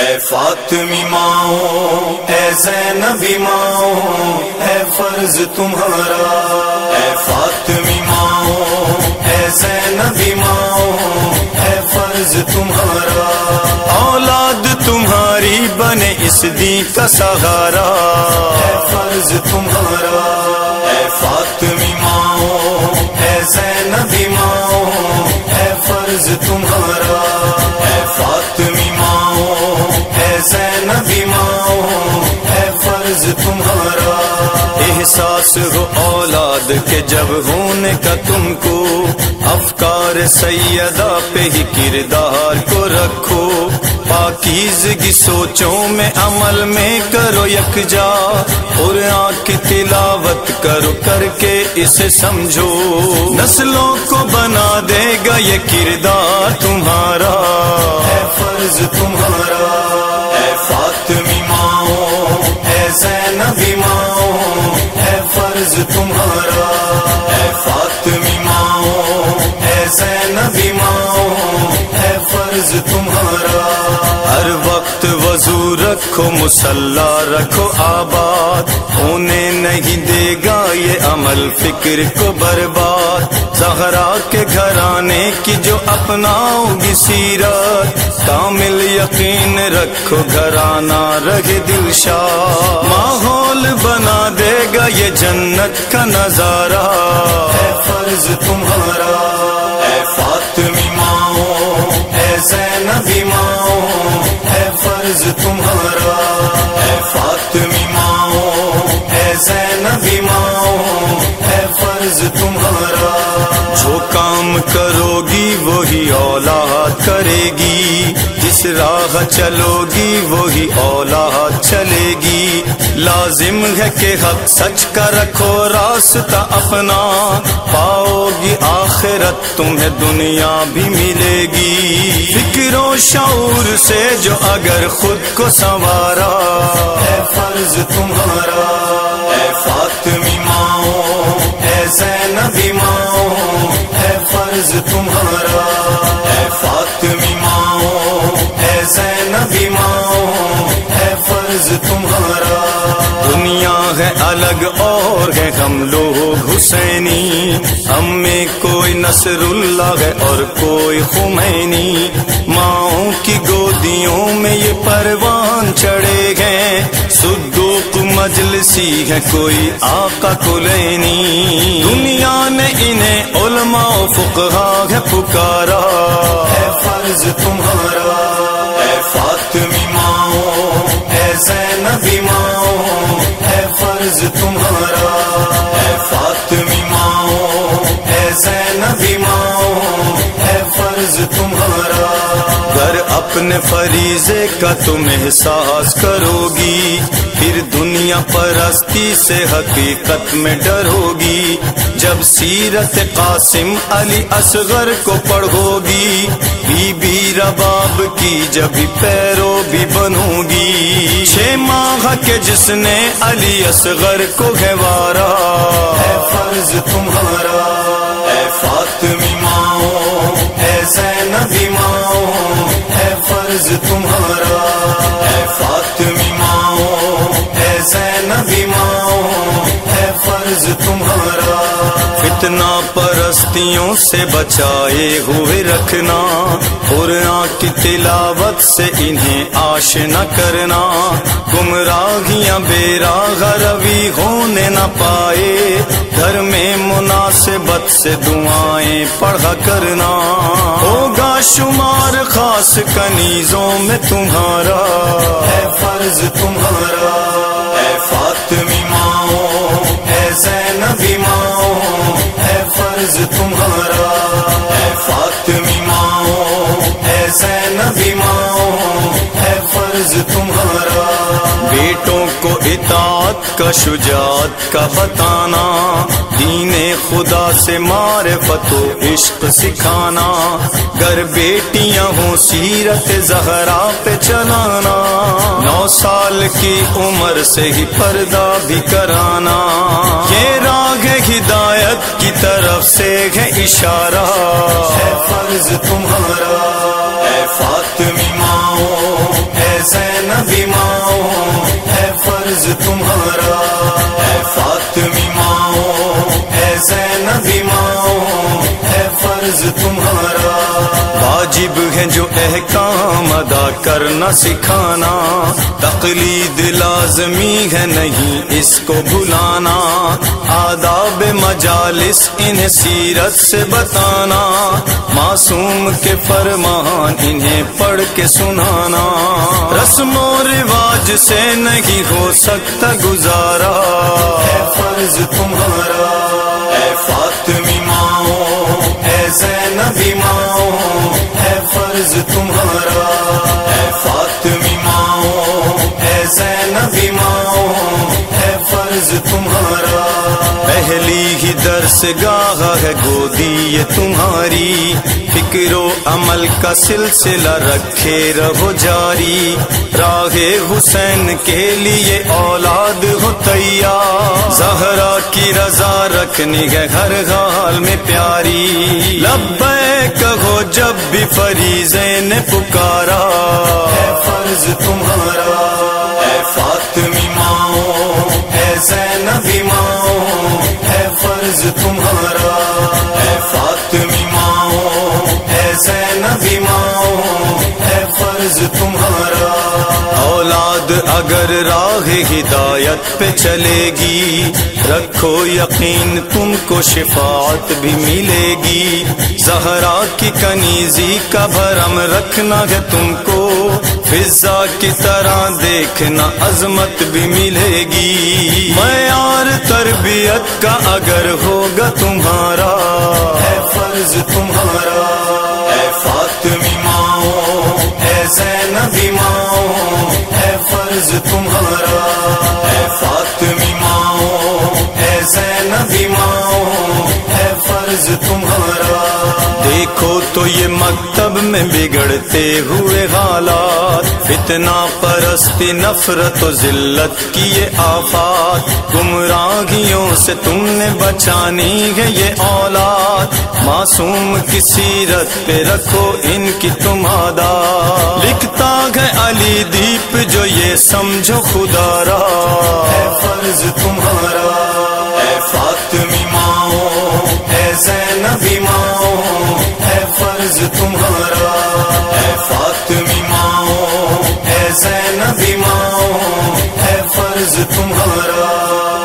اے فاطمی ماؤ اے زینبی ماؤ اے فرض تمہارا۔ اے فاطمی ماؤ اے زینبی ماؤ اے فرض تمہارا۔ اولاد تمہاری بنے اس دی کا سہارا۔ اے فرض تمہارا۔ اے فاطمی ماؤ اے زینبی ماؤ اے فرض تمہارا۔ اے فاطمی زینبی ماؤ اے فرض تمہارا۔ احساس ہو اولاد کے جب ہونے کا تم کو، افکار سیدہ پہ ہی کردار کو رکھو۔ پاکیزگی سوچوں میں عمل میں کرو یکجا اور آنکھ تلاوت کرو کر کے اسے سمجھو۔ نسلوں کو بنا دے گا یہ کردار تمہارا۔ اے فرض تمہارا۔ اے فرض تمہارا، اے فاطمی ماؤ اے زینبی ماؤ اے فرض تمہارا۔ ہر وقت وضو رکھو، مسلح رکھو، آباد۔ انہیں نہیں دے گا یہ عمل، فکر کو برباد۔ زہرا کے گھرانے کی جو اپناؤ گی سیرت کامل یقین رکھو، گھرانہ رہے دل شاہ ماحول بنا دے گا یہ جنت کا نظارہ۔ اے فرض تمہارا، اے فاطمی ماؤ اے زینبی ماؤ اے فرض تمہارا۔ اے فاطمی ماؤ اے زینبی ماؤ اے فرض تمہارا۔ جو کام کرو گی وہی اولاد کرے گی۔ جس راہ چلو گی، وہی اولاد چلے گی۔ لازم ہے کہ حق سچ کا رکھو، راستہ اپنا۔ پاؤ گی آخرت، تمہیں دنیا بھی ملے گی۔ فکر و شعور سے جو اگر خود کو سنوارا۔ اے فرض تمہارا، اے فاطمی ماؤ اے زینبی ماؤ اے فرض تمہارا، اے فاطمی ماؤ دنیا الگ اور ہے ہم لوگ حسینی ہم میں کوئی نصر اللہ ہے اور کوئی خمینی ماؤں کی گودیوں میں یہ پروان چڑھے گئے صدوق مجلسی ہے کوئی آقا کلینی دنیا نے انہیں علماء و فقہا ہے پکارا اے فرض تمہارا اپنے فریضے کا تم احساس کرو گی پھر دنیا پرستی سے حقیقت میں ڈرو گی جب سیرت قاسم علی اصغر کو پڑھو گی بی بی رباب کی جب پیرو بھی بنو گی چھ ماہ کے جس نے علی اصغر کو گوارا، اے فرض تمہارا، اے فاطمی ماؤ اے زینبی ماؤ اے فرض تمہارا۔ اے فاطمی ماؤ اے زینبی ماؤ اے فرض تمہارا۔ فتنہ پرستیوں سے بچائے ہوئے رکھنا، قرآن کی تلاوت سے انہیں آش نہ کرنا۔ گمراہیاں بے راہ روی ہونے نہ پائے، گھر میں مناسبت سے دعائیں پڑھا کرنا۔ ہوگا شمار خاص کنیزوں میں تمہارا۔ اے فرض تمہارا۔ اے فاطمی ماؤ اے زینبی ماؤ اے فرض تمہارا۔ ماؤ اے فرض تمہارا۔ بیٹوں کو اطاعت کا شجاعت کا بتانا دین خدا سے معرفت و عشق سکھانا گر بیٹیاں ہوں سیرت زہرا پہ چلانا نو سال کی عمر سے ہی پردہ بھی کرانا۔ یہ راگ ہدایت کی طرف سے ہے اشارہ۔ اے فرض تمہارا۔ اے فاطمی ماؤ اے زینبی ہے فرض تمہارا۔ ہے فاطمی ماؤ ہے زینبی ماؤ ہے فرض تمہارا۔ واجب ہے جو احکام ادا کرنا سکھانا، تقلید لازمی ہے نہیں اس کو بھلانا آداب مجالس انہیں سیرت سے بتانا، معصوم کے فرمان انہیں پڑھ کے سنانا۔ رسم و رواج سے نہیں ہو سکتا گزارا۔ ہے فرض تمہارا، اے فاطمی ماؤ اے زینبی ماؤ ہے فرض تمہارا۔ ہی درس گاہ ہے گودی یہ تمہاری۔ فکر و عمل کا سلسلہ رکھے رہو جاری۔ راہ حسین کے لیے اولاد ہو تیار۔ زہرا کی رضا رکھنی ہے ہر حال میں پیاری۔ لبے کہو جب بھی فریضے نے پکارا۔ ہے فرض تمہارا، اے فاطمی ماؤ ہے زینبی ماؤ فرض تمہارا ہے فاطمی ماؤ ہے زینبی ماؤ ہے فرض تمہارا۔ اولاد اگر راہ ہدایت پہ چلے گی، رکھو یقین تم کو شفاعت بھی ملے گی۔ زہرا کی کنیزی کا بھرم رکھنا ہے تم کو فضا کی طرح دیکھنا عظمت بھی ملے گی۔ معیار تربیت کا اگر ہوگا تمہارا ہے فرض تمہارا۔ ہے فاطمی ماؤ ہے زینبی ماؤ ہے فرض تمہارا۔ ہے فاطمی ماؤ ہے زینبی ماؤ ہے فرض تمہارا۔ دیکھو تو یہ مکتب میں بگڑتے ہوئے حالات فتنا پرستی، نفرت و ذلت کی یہ آفات۔ گمراہیوں سے تم نے بچانی ہے یہ اولاد۔ معصوم کی سیرت پہ رکھو ان کی تم آدا لکھتا ہے علی دیپ جو یہ سمجھو خدا را۔ ہے فرض تمہارا۔ حسین بھی ماؤں ہے فرض تمہارا۔ ہے فاطمی ماؤں ہے زین بھی ماؤں ہے فرض تمہارا۔